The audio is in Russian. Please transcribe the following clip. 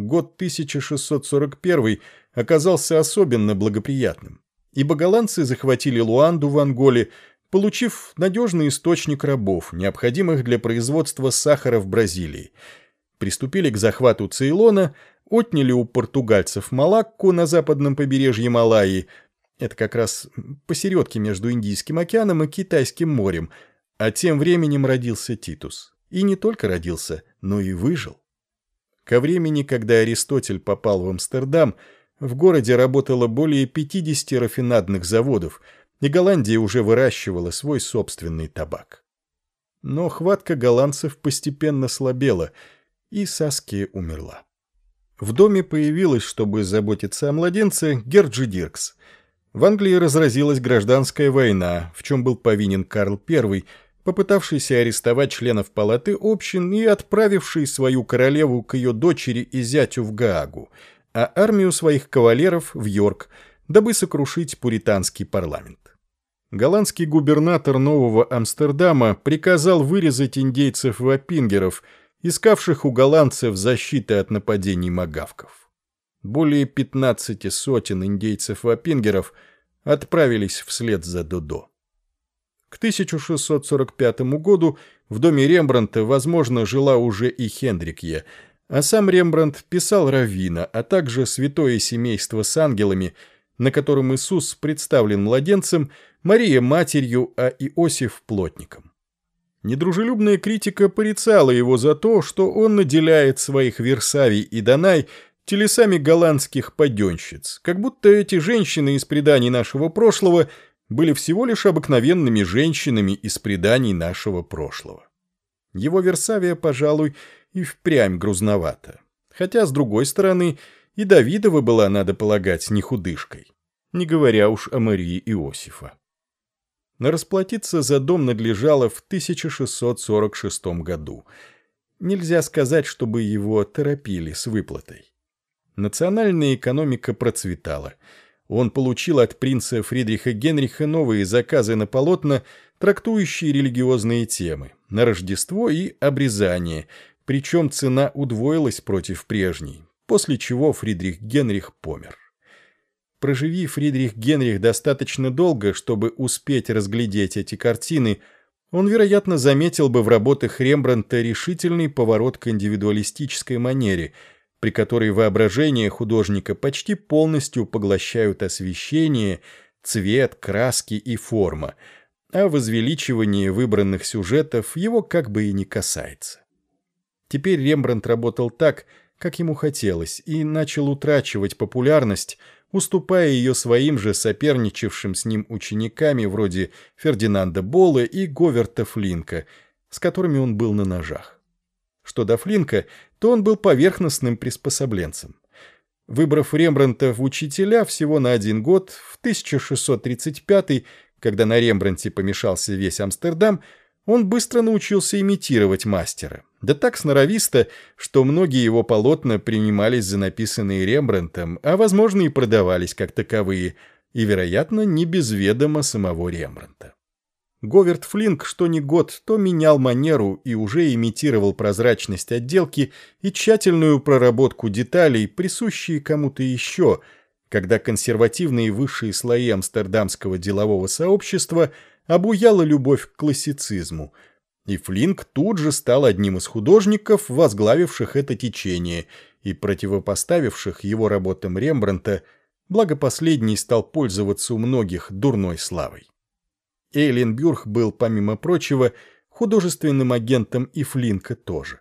год 1641 оказался особенно благоприятным, ибо голландцы захватили Луанду в Анголе, получив надежный источник рабов, необходимых для производства сахара в Бразилии, приступили к захвату Цейлона, отняли у португальцев Малакку на западном побережье Малайи, это как раз посередке между Индийским океаном и Китайским морем, а тем временем родился Титус. И не только родился, но и выжил. Ко времени, когда Аристотель попал в Амстердам, в городе работало более 50 рафинадных заводов, и Голландия уже выращивала свой собственный табак. Но хватка голландцев постепенно слабела, и Саския умерла. В доме появилась, чтобы заботиться о младенце, Герджи Диркс. В Англии разразилась гражданская война, в чем был повинен Карл I, попытавшийся арестовать членов палаты общин и отправивший свою королеву к ее дочери и зятю в Гаагу, а армию своих кавалеров в Йорк, дабы сокрушить пуританский парламент. Голландский губернатор Нового Амстердама приказал вырезать индейцев-вапингеров, искавших у голландцев защиты от нападений магавков. Более 15 сотен индейцев-вапингеров отправились вслед за Додо. К 1645 году в доме Рембрандта, возможно, жила уже и Хендрикье, а сам Рембрандт писал Равина, а также «Святое семейство с ангелами», на котором Иисус представлен младенцем, Мария матерью, а Иосиф плотником. Недружелюбная критика порицала его за то, что он наделяет своих Версавий и Данай телесами голландских паденщиц, как будто эти женщины из преданий нашего прошлого – были всего лишь обыкновенными женщинами из преданий нашего прошлого. Его Версавия, пожалуй, и впрямь грузновато. Хотя, с другой стороны, и Давидова была, надо полагать, не худышкой, не говоря уж о Марии Иосифа. Но расплатиться за дом надлежало в 1646 году. Нельзя сказать, чтобы его торопили с выплатой. Национальная экономика процветала – он получил от принца Фридриха Генриха новые заказы на полотна, трактующие религиозные темы, на Рождество и обрезание, причем цена удвоилась против прежней, после чего Фридрих Генрих помер. Проживи Фридрих Генрих достаточно долго, чтобы успеть разглядеть эти картины, он, вероятно, заметил бы в работах Рембрандта решительный поворот к индивидуалистической манере – при которой воображение художника почти полностью поглощают освещение, цвет, краски и форма, а возвеличивание выбранных сюжетов его как бы и не касается. Теперь Рембрандт работал так, как ему хотелось, и начал утрачивать популярность, уступая ее своим же соперничавшим с ним учениками вроде Фердинанда Болла и Говерта Флинка, с которыми он был на ножах. Что до Флинка, то он был поверхностным приспособленцем. Выбрав Рембранта в учителя всего на один год, в 1635 когда на Рембранте помешался весь Амстердам, он быстро научился имитировать мастера. Да так сноровисто, что многие его полотна принимались за написанные Рембрандтом, а, возможно, и продавались как таковые, и, вероятно, не без ведома самого Рембранта. Говард Флинк что ни год, то менял манеру и уже имитировал прозрачность отделки и тщательную проработку деталей, присущие кому-то еще, когда консервативные высшие слои амстердамского делового сообщества обуяла любовь к классицизму, и Флинк тут же стал одним из художников, возглавивших это течение и противопоставивших его работам Рембранта, благо последний стал пользоваться у многих дурной славой. Эйлен Бюрх был, помимо прочего, художественным агентом и Флинка тоже.